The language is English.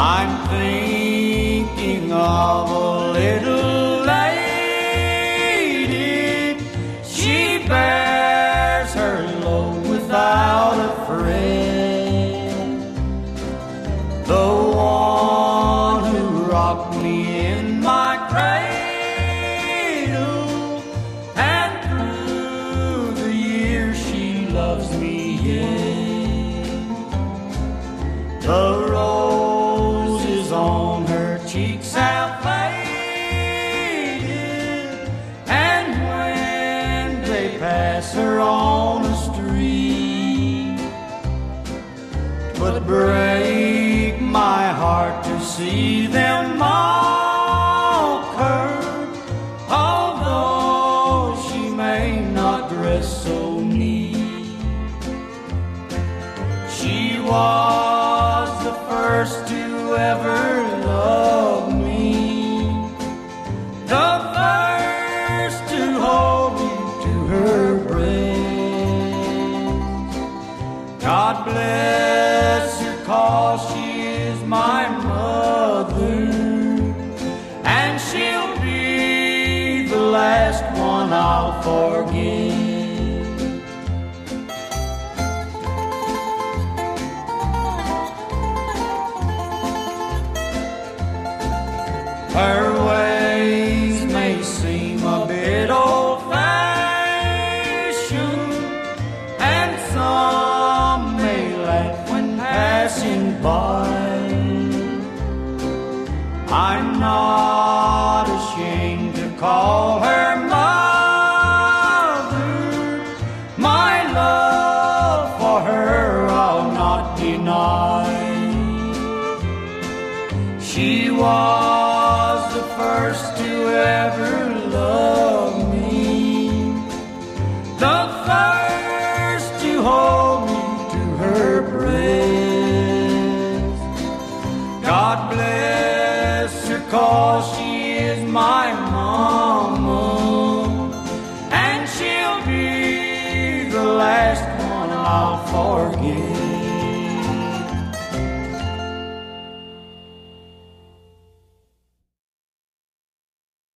I'm thinking of a little lady. She bears her load without a friend. The one who rocked me in my cradle, and through the years she loves me yet. The roses pass her on the street, but break my heart to see them mock her, although she may not dress so neat. She was the first to ever I'll forget. Her ways may seem a bit old fashioned, and some may laugh when passing by. I'm not ashamed to call She was the first to ever love me, the first to hold me to her breast. God bless her, cause she is my mama, and she'll be the last one I'll forget.